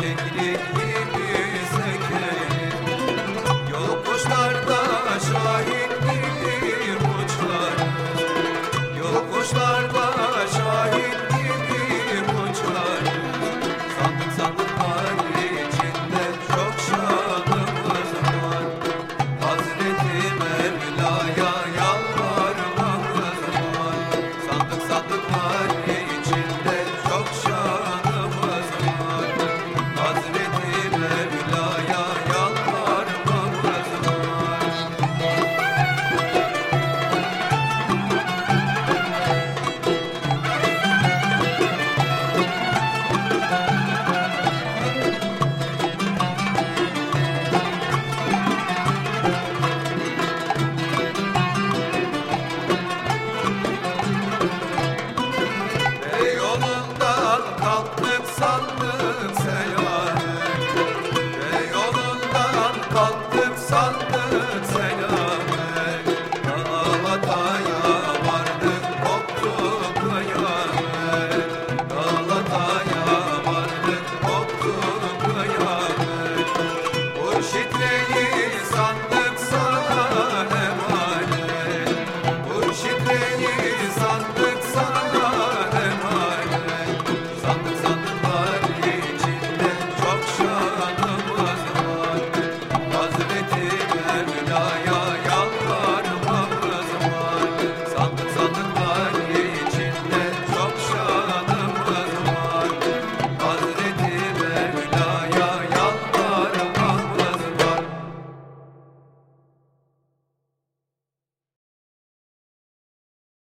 keklik gibi Yol kuşlarda şahit gibi uçlar. Yol kuşlarda şahit kalktık sandık seyahat